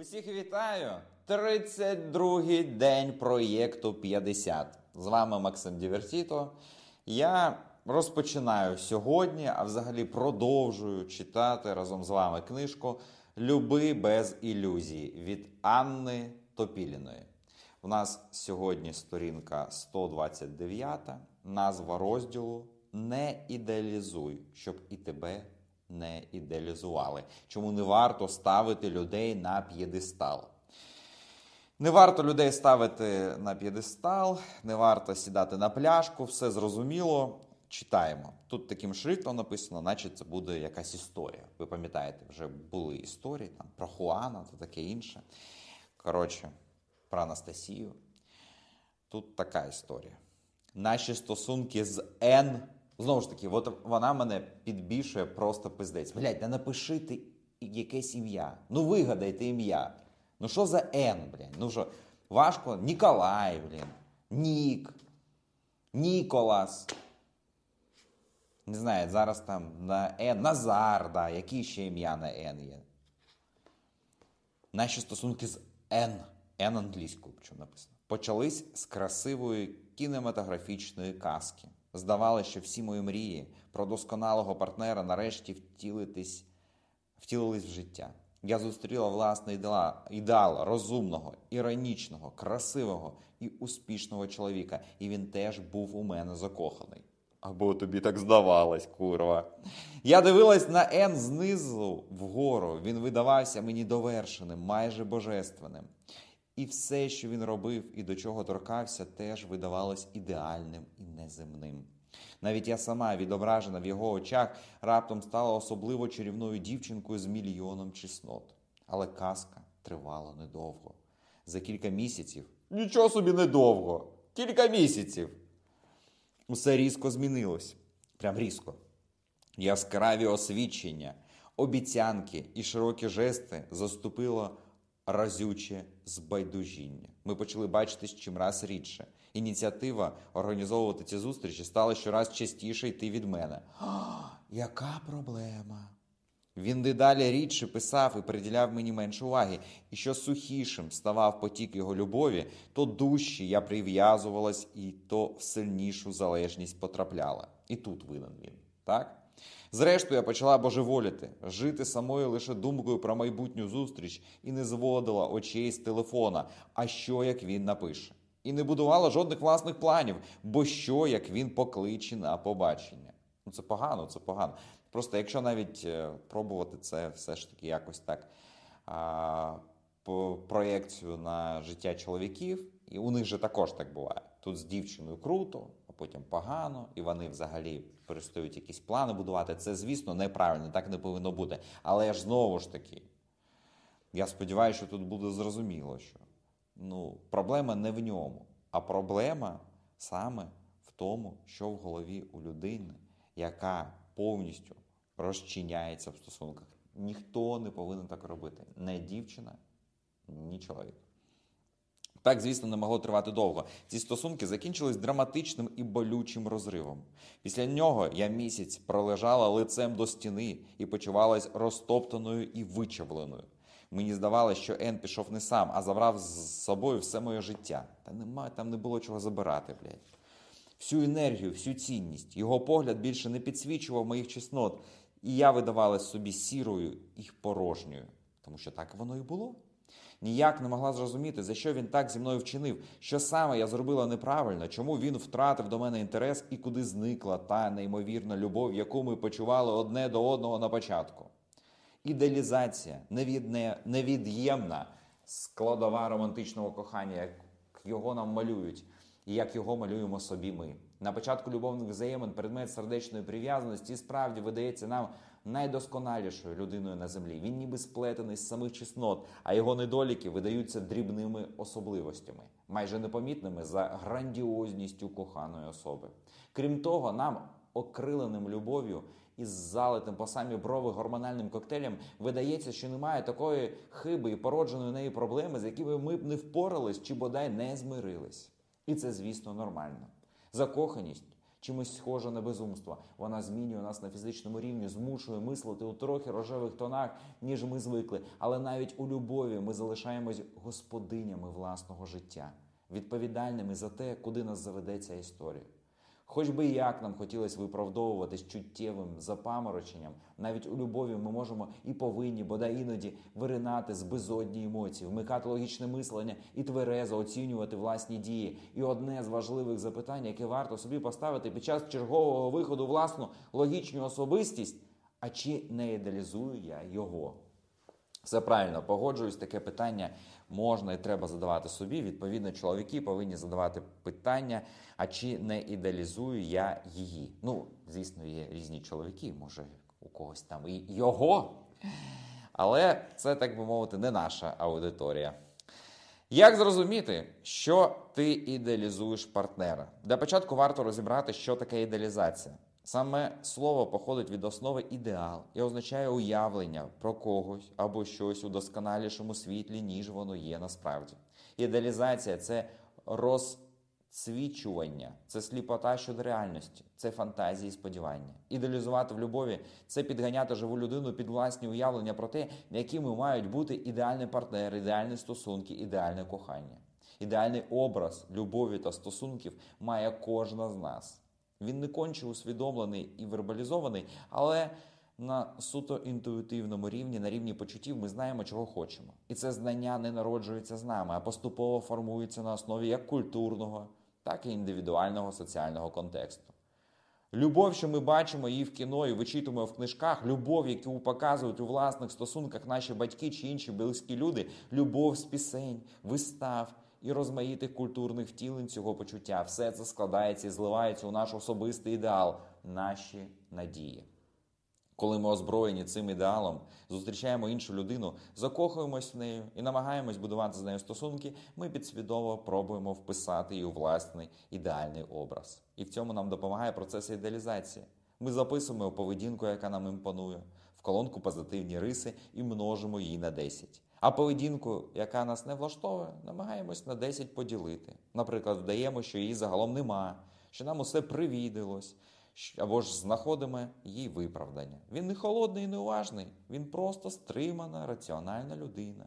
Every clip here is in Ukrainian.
Усіх вітаю! 32-й день проєкту 50. З вами Максим Дівертіто. Я розпочинаю сьогодні, а взагалі продовжую читати разом з вами книжку Люби без ілюзій від Анни Топіліної. У нас сьогодні сторінка 129, назва розділу Не ідеалізуй, щоб і тебе не ідеалізували. Чому не варто ставити людей на п'єдестал? Не варто людей ставити на п'єдестал, не варто сідати на пляшку, все зрозуміло. Читаємо. Тут таким шрифтом написано, наче це буде якась історія. Ви пам'ятаєте, вже були історії там про Хуана та таке інше. Коротше, про Анастасію. Тут така історія. Наші стосунки з Н. Знову ж таки, от вона мене підбільшує просто пиздець. Блять, не напиши ти якесь ім'я. Ну вигадайте ім'я. Ну що за Н, блядь? Ну що, важко? Ніколай, блін. Нік. Ніколас. Не знаю, зараз там на Н. Назар, да. Які ще ім'я на Н є? Наші стосунки з Н. Н англійською, чому написано. Почались з красивої кінематографічної казки. Здавалося, що всі мої мрії про досконалого партнера нарешті втілитись, втілились в життя. Я зустріла власний ідеал, ідеал розумного, іронічного, красивого і успішного чоловіка, і він теж був у мене закоханий. Або тобі так здавалось, курва. Я дивилась на Н знизу вгору. Він видавався мені довершеним, майже божественним. І все, що він робив і до чого торкався, теж видавалось ідеальним і неземним. Навіть я сама, відображена в його очах, раптом стала особливо чарівною дівчинкою з мільйоном чеснот. Але казка тривала недовго. За кілька місяців нічого собі недовго, кілька місяців. Усе різко змінилось. Прям різко. Яскраві освідчення, обіцянки і широкі жести заступило разюче збайдужіння. Ми почали бачитись чимраз рідше. Ініціатива організовувати ці зустрічі стала щораз частіше йти від мене. «А, яка проблема? Він дедалі рідше писав і приділяв мені менше уваги. І що сухішим ставав потік його любові, то дужче я прив'язувалась і то в сильнішу залежність потрапляла. І тут винен він, так? Зрештою, я почала божеволіти, жити самою лише думкою про майбутню зустріч і не зводила очей з телефона. А що як він напише? І не будувала жодних власних планів, бо що як він покличе на побачення? Ну це погано, це погано. Просто якщо навіть е, пробувати це все ж таки якось так а, по проєкцію на життя чоловіків, і у них же також так буває. Тут з дівчиною круто, потім погано, і вони взагалі перестають якісь плани будувати. Це, звісно, неправильно, так не повинно бути. Але я ж знову ж таки, я сподіваюся, що тут буде зрозуміло, що ну, проблема не в ньому, а проблема саме в тому, що в голові у людини, яка повністю розчиняється в стосунках. Ніхто не повинен так робити. Не дівчина, ні чоловік. Так, звісно, не могло тривати довго. Ці стосунки закінчились драматичним і болючим розривом. Після нього я місяць пролежала лицем до стіни і почувалась розтоптаною і вичавленою. Мені здавалося, що Ен пішов не сам, а забрав з собою все моє життя. Та нема, там не було чого забирати, блядь. Всю енергію, всю цінність. Його погляд більше не підсвічував моїх чеснот, і я видавалась собі сірою і порожньою, тому що так воно і було. Ніяк не могла зрозуміти, за що він так зі мною вчинив, що саме я зробила неправильно, чому він втратив до мене інтерес і куди зникла та неймовірна любов, яку ми почували одне до одного на початку. Ідеалізація невідне, невід'ємна складова романтичного кохання, як його нам малюють, і як його малюємо собі ми. На початку любовних взаємин предмет сердечної прив'язаності справді видається нам найдосконалішою людиною на землі. Він ніби сплетений з самих чеснот, а його недоліки видаються дрібними особливостями, майже непомітними за грандіозністю коханої особи. Крім того, нам, окриленим любов'ю із залитим по самі брови гормональним коктейлем, видається, що немає такої хиби і породженої неї проблеми, з якими ми б не впорались чи бодай не змирились. І це, звісно, нормально. Закоханість чимось схоже на безумство. Вона змінює нас на фізичному рівні, змушує мислити у трохи рожевих тонах, ніж ми звикли. Але навіть у любові ми залишаємось господинями власного життя, відповідальними за те, куди нас заведе ця історія. Хоч би як нам хотілося виправдовуватись чуттєвим запамороченням, навіть у любові ми можемо і повинні, бодай іноді виринати з безодні емоцій, вмикати логічне мислення і тверезо оцінювати власні дії. І одне з важливих запитань, яке варто собі поставити під час чергового виходу власну логічну особистість, а чи не ідеалізую я його? Все правильно, погоджуюсь, таке питання можна і треба задавати собі. Відповідно, чоловіки повинні задавати питання, а чи не ідеалізую я її? Ну, звісно, є різні чоловіки, може у когось там і його. Але це, так би мовити, не наша аудиторія. Як зрозуміти, що ти ідеалізуєш партнера? Для початку варто розібрати, що таке ідеалізація. Саме слово походить від основи ідеал і означає уявлення про когось або щось у досконалішому світлі, ніж воно є насправді. Ідеалізація це розцвічування, це сліпота щодо реальності, це фантазії і сподівання. Ідеалізувати в любові це підганяти живу людину під власні уявлення про те, якими мають бути ідеальний партнер, ідеальні стосунки, ідеальне кохання. Ідеальний образ любові та стосунків має кожна з нас. Він не конче усвідомлений і вербалізований, але на суто інтуїтивному рівні, на рівні почуттів, ми знаємо, чого хочемо. І це знання не народжується з нами, а поступово формується на основі як культурного, так і індивідуального соціального контексту. Любов, що ми бачимо її в кіно і вичитуємо в книжках, любов, яку показують у власних стосунках наші батьки чи інші близькі люди, любов з пісень, вистав і розмаїтих культурних втілень цього почуття. Все це складається і зливається у наш особистий ідеал, наші надії. Коли ми озброєні цим ідеалом, зустрічаємо іншу людину, закохуємось в нею і намагаємось будувати з нею стосунки, ми підсвідомо пробуємо вписати її у власний ідеальний образ. І в цьому нам допомагає процес ідеалізації. Ми записуємо поведінку, яка нам імпонує, в колонку позитивні риси і множимо її на 10. А поведінку, яка нас не влаштовує, намагаємось на 10 поділити. Наприклад, вдаємо, що її загалом нема, що нам усе привідилось, або ж знаходимо її виправдання. Він не холодний і неуважний, він просто стримана, раціональна людина.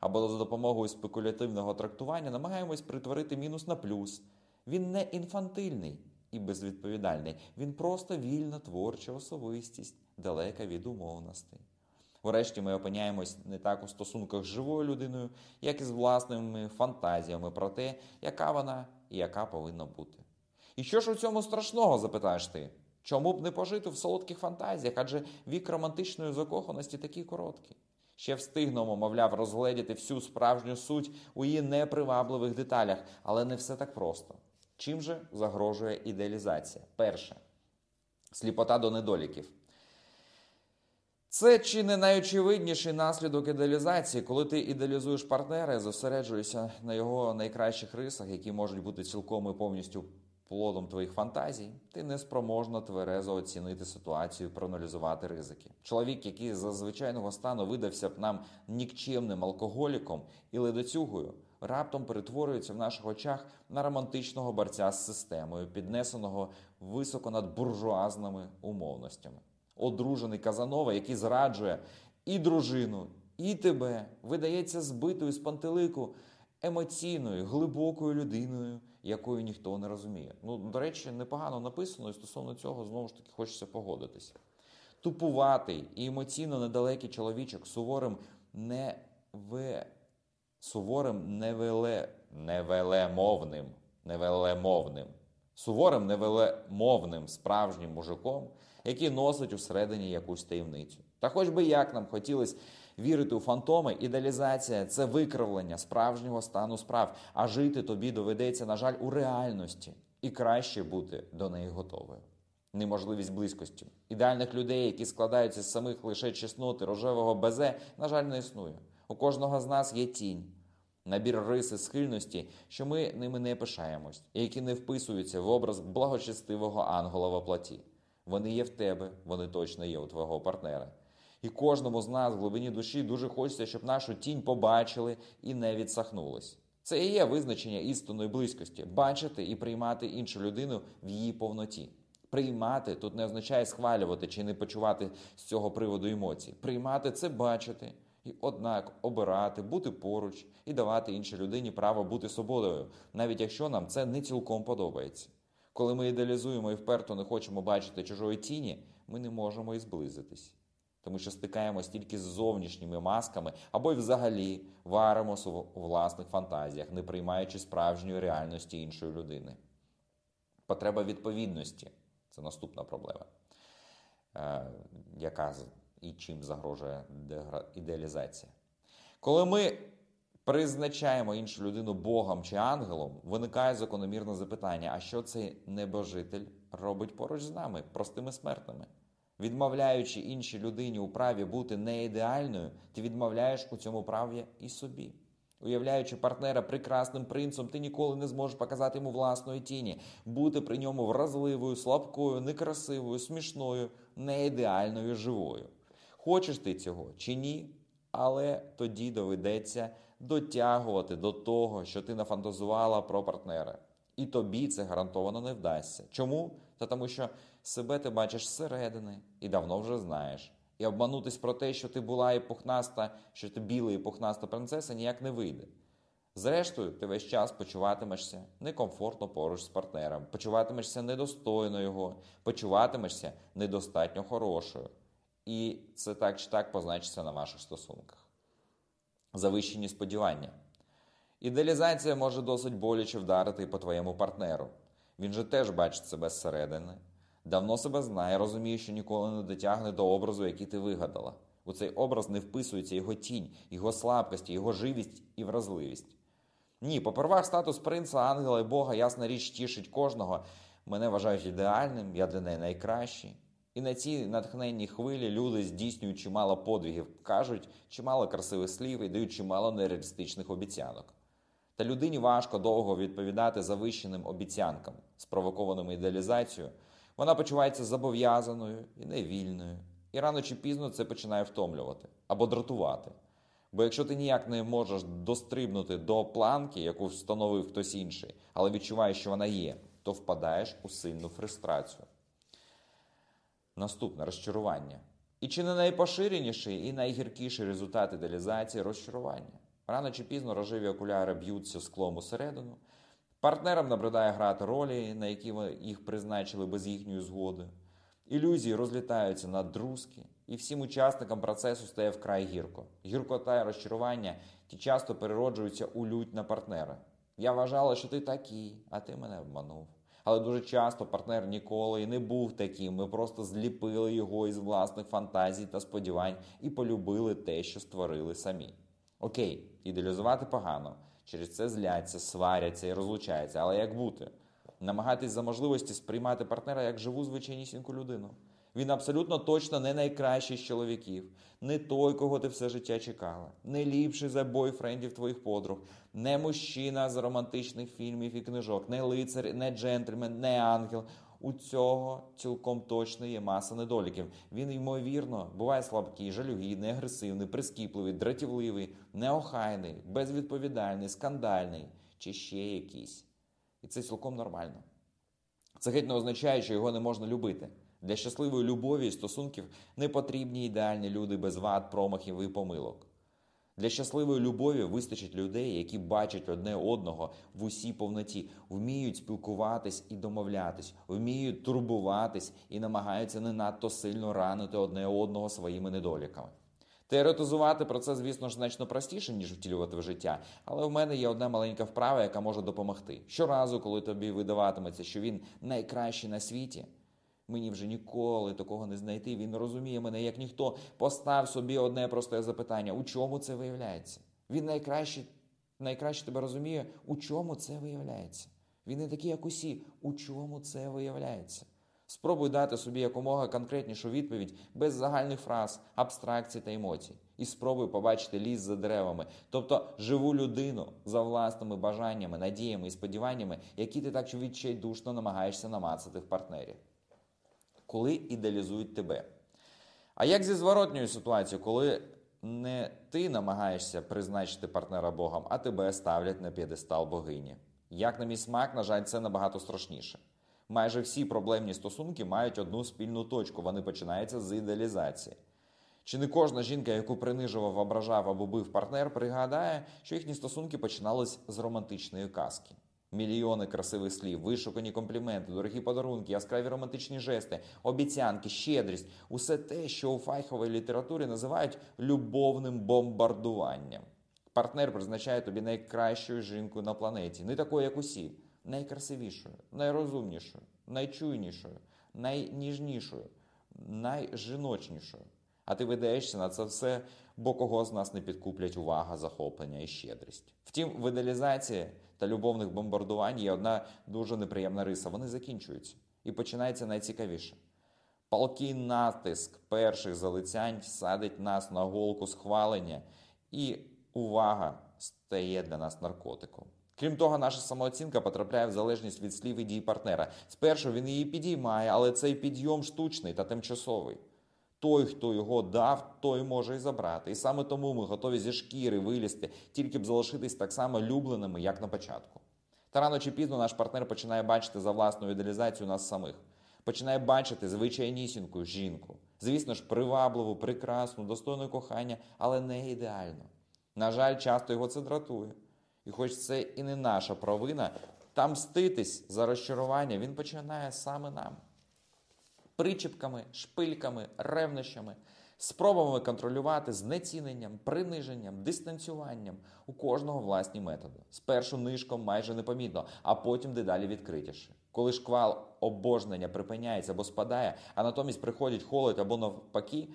Або за допомогою спекулятивного трактування намагаємось притворити мінус на плюс. Він не інфантильний і безвідповідальний, він просто вільна творча особистість, далека від умовностей. Врешті ми опиняємось не так у стосунках з живою людиною, як і з власними фантазіями про те, яка вона і яка повинна бути. І що ж у цьому страшного, запитаєш ти? Чому б не пожити в солодких фантазіях, адже вік романтичної закоханості такий короткий. Ще встигнемо, мовляв, розгледіти всю справжню суть у її непривабливих деталях, але не все так просто. Чим же загрожує ідеалізація? Перше сліпота до недоліків. Це чи не найочевидніший наслідок ідеалізації, коли ти ідеалізуєш партнера і зосереджуєшся на його найкращих рисах, які можуть бути цілком і повністю плодом твоїх фантазій, ти не спроможна тверезо оцінити ситуацію, проаналізувати ризики. Чоловік, який за звичайного стану видався б нам нікчемним алкоголіком і ледоцюгою, раптом перетворюється в наших очах на романтичного борця з системою, піднесеного високо над буржуазними умовностями. Одружений Казанова, який зраджує і дружину, і тебе, видається збитою з пантелику емоційною, глибокою людиною, якою ніхто не розуміє. Ну, до речі, непогано написано, і стосовно цього знову ж таки хочеться погодитися. Тупуватий і емоційно недалекий чоловічок суворим не в... суворим невеле... невелемовним, невелемовним, суворим невелемовним справжнім мужиком, який носить усередині якусь таємницю. Та хоч би як нам хотілося вірити у фантоми, ідеалізація це викривлення справжнього стану справ, а жити тобі доведеться, на жаль, у реальності і краще бути до неї готовою. Неможливість близькості. Ідеальних людей, які складаються з самих лише чесноти рожевого безе, на жаль, не існує. У кожного з нас є тінь, набір риси схильності, що ми ними не пишаємось, і які не вписуються в образ благочестивого ангела в платі. Вони є в тебе, вони точно є у твого партнера. І кожному з нас в глибині душі дуже хочеться, щоб нашу тінь побачили і не відсахнулись. Це і є визначення істинної близькості бачити і приймати іншу людину в її повноті. Приймати тут не означає схвалювати чи не почувати з цього приводу емоцій. Приймати це бачити і, однак, обирати, бути поруч і давати іншій людині право бути свободою, навіть якщо нам це не цілком подобається. Коли ми ідеалізуємо і вперто не хочемо бачити чужої тіні, ми не можемо і зблизитись. Тому що стикаємось тільки з зовнішніми масками або й взагалі варимося у власних фантазіях, не приймаючи справжньої реальності іншої людини. Потреба відповідності це наступна проблема, е, яка і чим загрожує ідеалізація. Коли ми призначаємо іншу людину Богом чи ангелом, виникає закономірне запитання: а що цей небожитель робить поруч з нами, простими смертними? Відмовляючи іншій людині у праві бути не ідеальною, ти відмовляєш у цьому праві і собі. Уявляючи партнера прекрасним принцем, ти ніколи не зможеш показати йому власної тіні, бути при ньому вразливою, слабкою, некрасивою, смішною, неідеальною, живою. Хочеш ти цього чи ні? Але тоді доведеться дотягувати до того, що ти нафантазувала про партнера. І тобі це гарантовано не вдасться. Чому? Та тому що себе ти бачиш зсередини і давно вже знаєш. І обманутись про те, що ти була і пухнаста, що ти біла і пухнаста принцеса, ніяк не вийде. Зрештою, ти весь час почуватимешся некомфортно поруч з партнером, почуватимешся недостойно його, почуватимешся недостатньо хорошою. І це так чи так позначиться на ваших стосунках. Завищені сподівання. Ідеалізація може досить боляче вдарити по твоєму партнеру. Він же теж бачить себе зсередини, давно себе знає, розуміє, що ніколи не дотягне до образу, який ти вигадала. У цей образ не вписується його тінь, його слабкості, його живість і вразливість. Ні, попервах статус принца, ангела і Бога, ясна річ, тішить кожного. Мене вважають ідеальним, я для неї найкращий. І на цій натхненній хвилі люди здійснюють чимало подвігів, кажуть чимало красивих слів і дають чимало нереалістичних обіцянок. Та людині важко довго відповідати завищеним обіцянкам, спровокованим ідеалізацією. Вона почувається зобов'язаною і невільною. І рано чи пізно це починає втомлювати або дратувати. Бо якщо ти ніяк не можеш дострибнути до планки, яку встановив хтось інший, але відчуваєш, що вона є, то впадаєш у сильну фрустрацію. Наступне розчарування. І чи не найпоширеніший і найгіркіший результат ідеалізації розчарування? Рано чи пізно рожеві окуляри б'ються склом усередину. Партнерам набридає грати ролі, на які їх призначили без їхньої згоди. Ілюзії розлітаються на друзки, і всім учасникам процесу стає вкрай гірко. Гіркота і розчарування ті часто перероджуються у лють на партнера. Я вважала, що ти такий, а ти мене обманув. Але дуже часто партнер ніколи і не був таким. Ми просто зліпили його із власних фантазій та сподівань і полюбили те, що створили самі. Окей, ідеалізувати погано, через це зляться, сваряться і розлучаються. Але як бути? Намагатись за можливості сприймати партнера як живу звичайнісіньку людину. Він абсолютно точно не найкращий з чоловіків, не той, кого ти все життя чекала, не ліпший за бойфрендів твоїх подруг, не мужчина з романтичних фільмів і книжок, не лицар, не джентльмен, не ангел. У цього цілком точно є маса недоліків. Він, ймовірно, буває слабкий, жалюгідний, агресивний, прискіпливий, дратівливий, неохайний, безвідповідальний, скандальний чи ще якийсь. І це цілком нормально. Це геть не означає, що його не можна любити. Для щасливої любові і стосунків не потрібні ідеальні люди без вад, промахів і помилок. Для щасливої любові вистачить людей, які бачать одне одного в усій повноті, вміють спілкуватись і домовлятись, вміють турбуватись і намагаються не надто сильно ранити одне одного своїми недоліками. Теоретизувати про це, звісно ж, значно простіше, ніж втілювати в життя, але в мене є одна маленька вправа, яка може допомогти. Щоразу, коли тобі видаватиметься, що він найкращий на світі. Мені вже ніколи такого не знайти. Він розуміє мене, як ніхто. Постав собі одне просте запитання: у чому це виявляється? Він найкраще, найкраще тебе розуміє, у чому це виявляється. Він не такий, як усі. У чому це виявляється? Спробуй дати собі якомога конкретнішу відповідь без загальних фраз, абстракцій та емоцій. І спробуй побачити ліс за деревами, тобто живу людину за власними бажаннями, надіями і сподіваннями, які ти так відчайдушно намагаєшся намацати в партнері коли ідеалізують тебе. А як зі зворотньою ситуацією, коли не ти намагаєшся призначити партнера Богом, а тебе ставлять на п'єдестал богині? Як на мій смак, на жаль, це набагато страшніше. Майже всі проблемні стосунки мають одну спільну точку. Вони починаються з ідеалізації. Чи не кожна жінка, яку принижував, ображав або бив партнер, пригадає, що їхні стосунки починались з романтичної казки. Мільйони красивих слів, вишукані компліменти, дорогі подарунки, яскраві романтичні жести, обіцянки, щедрість усе те, що у файховій літературі називають любовним бомбардуванням. Партнер призначає тобі найкращою жінкою на планеті, не такою, як усі, найкрасивішою, найрозумнішою, найчуйнішою, найніжнішою, найжіночнішою. А ти видаєшся на це все, бо кого з нас не підкуплять увага, захоплення і щедрість. Втім, в ідеалізації та любовних бомбардувань є одна дуже неприємна риса. Вони закінчуються. І починається найцікавіше. Палкий натиск перших залицянь садить нас на голку схвалення, і увага стає для нас наркотиком. Крім того, наша самооцінка потрапляє в залежність від слів і дій партнера. Спершу він її підіймає, але цей підйом штучний та тимчасовий. Той, хто його дав, той може і забрати. І саме тому ми готові зі шкіри вилізти, тільки б залишитись так само любленими, як на початку. Та рано чи пізно наш партнер починає бачити за власну ідеалізацію нас самих, починає бачити звичайнісіньку жінку. Звісно ж, привабливу, прекрасну, достойну кохання, але не ідеально. На жаль, часто його це дратує. І хоч це і не наша провина, там мститись за розчарування він починає саме нам причіпками, шпильками, ревнощами, спробами контролювати знеціненням, приниженням, дистанціюванням у кожного власні методи. Спершу нишком майже непомітно, а потім дедалі відкритіше. Коли шквал обожнення припиняється або спадає, а натомість приходять холод або навпаки.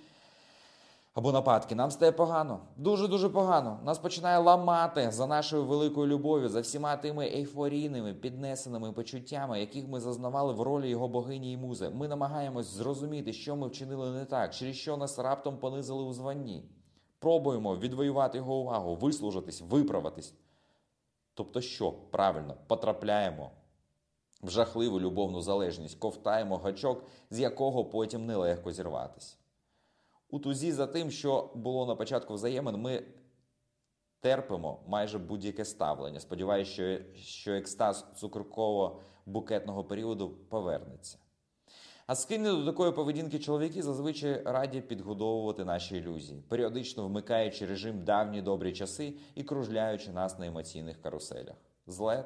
Або нападки, нам стає погано, дуже дуже погано. Нас починає ламати за нашою великою любов'ю, за всіма тими ейфорійними піднесеними почуттями, яких ми зазнавали в ролі його богині і музи. Ми намагаємось зрозуміти, що ми вчинили не так, через що нас раптом понизили у званні. Пробуємо відвоювати його увагу, вислужитись, виправитись. Тобто, що правильно потрапляємо в жахливу любовну залежність, ковтаємо гачок, з якого потім нелегко зірватися. У тузі за тим, що було на початку взаємин, ми терпимо майже будь-яке ставлення. Сподіваюся, що, що екстаз цукерково-букетного періоду повернеться. А схильні до такої поведінки чоловіки зазвичай раді підгодовувати наші ілюзії, періодично вмикаючи режим давні добрі часи і кружляючи нас на емоційних каруселях. Злет,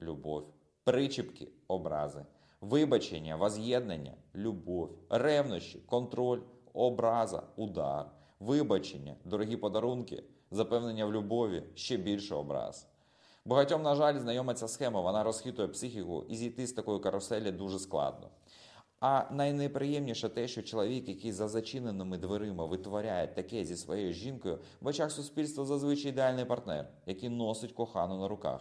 любов, причіпки, образи, вибачення, воз'єднання, любов, ревнощі, контроль образа, удар, вибачення, дорогі подарунки, запевнення в любові, ще більше образ. Багатьом, на жаль, знайома ця схема, вона розхитує психіку, і зійти з такої каруселі дуже складно. А найнеприємніше те, що чоловік, який за зачиненими дверима витворяє таке зі своєю жінкою, в очах суспільства зазвичай ідеальний партнер, який носить кохану на руках.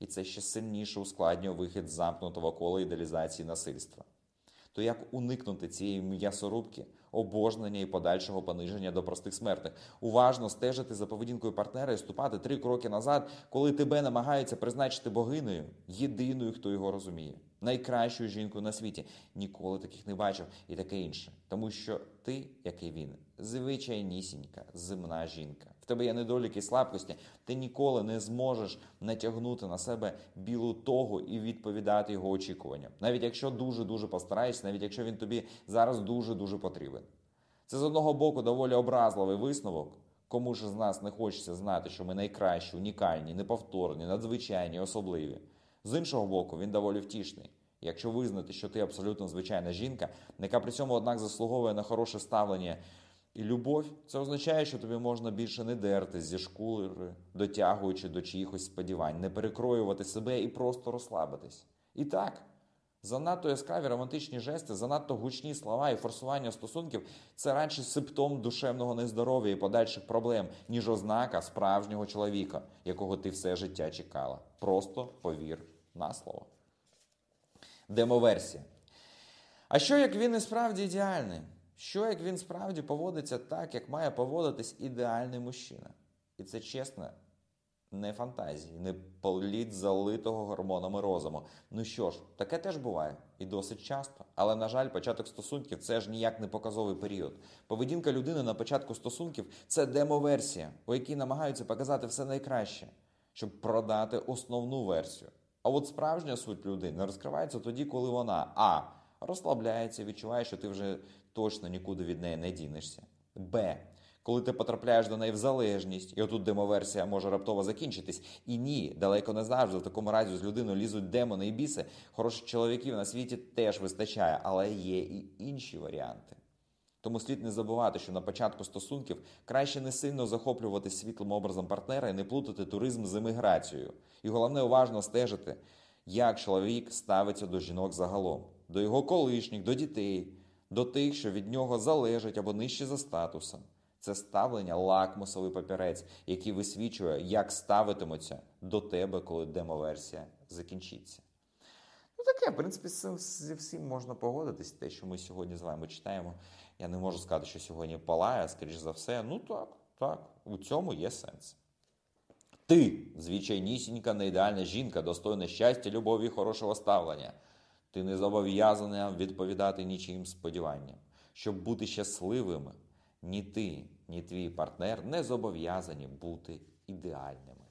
І це ще сильніше ускладнює вихід з замкнутого кола ідеалізації насильства. То як уникнути цієї м'ясорубки, обожнення і подальшого пониження до простих смертних? Уважно стежити за поведінкою партнера і ступати три кроки назад, коли тебе намагаються призначити богинею, єдиною, хто його розуміє, найкращою жінкою на світі. Ніколи таких не бачив і таке інше. Тому що ти, як і він, звичайнісінька, земна жінка. В тебе є недоліки і слабкості, ти ніколи не зможеш натягнути на себе білу того і відповідати його очікуванням. Навіть якщо дуже-дуже постараєшся, навіть якщо він тобі зараз дуже-дуже потрібен. Це з одного боку доволі образливий висновок. Кому ж з нас не хочеться знати, що ми найкращі, унікальні, неповторні, надзвичайні, особливі. З іншого боку, він доволі втішний. Якщо визнати, що ти абсолютно звичайна жінка, яка при цьому, однак, заслуговує на хороше ставлення і любов, це означає, що тобі можна більше не дертись зі шкури, дотягуючи до чиїхось сподівань, не перекроювати себе і просто розслабитись. І так, занадто яскраві романтичні жести, занадто гучні слова і форсування стосунків це радше симптом душевного нездоров'я і подальших проблем, ніж ознака справжнього чоловіка, якого ти все життя чекала. Просто повір на слово. Демоверсія. А що як він і справді ідеальний? Що як він справді поводиться так, як має поводитись ідеальний мужчина? І це чесно, не фантазії, не політ залитого гормонами розуму. Ну що ж, таке теж буває і досить часто. Але, на жаль, початок стосунків це ж ніяк не показовий період. Поведінка людини на початку стосунків це демоверсія, у якій намагаються показати все найкраще, щоб продати основну версію. А от справжня суть людини розкривається тоді, коли вона а. розслабляється, відчуває, що ти вже точно нікуди від неї не дінешся. Б. Коли ти потрапляєш до неї в залежність, і отут демоверсія може раптово закінчитись. І ні, далеко не завжди. В такому разі з людиною лізуть демони і біси. Хороших чоловіків на світі теж вистачає, але є і інші варіанти. Тому слід не забувати, що на початку стосунків краще не сильно захоплюватись світлим образом партнера і не плутати туризм з еміграцією. І головне уважно стежити, як чоловік ставиться до жінок загалом, до його колишніх, до дітей, до тих, що від нього залежать або нижче за статусом. Це ставлення лакмусовий папірець, який висвічує, як ставитимуться до тебе, коли демоверсія закінчиться. Ну таке, в принципі, зі всім можна погодитись. Те, що ми сьогодні з вами читаємо. Я не можу сказати, що сьогодні палає, скоріш за все. Ну так, так, у цьому є сенс. Ти, звичайнісінька, не ідеальна жінка, достойна щастя, любові хорошого ставлення. Ти не зобов'язана відповідати нічим сподіванням. Щоб бути щасливими, ні ти, ні твій партнер не зобов'язані бути ідеальними.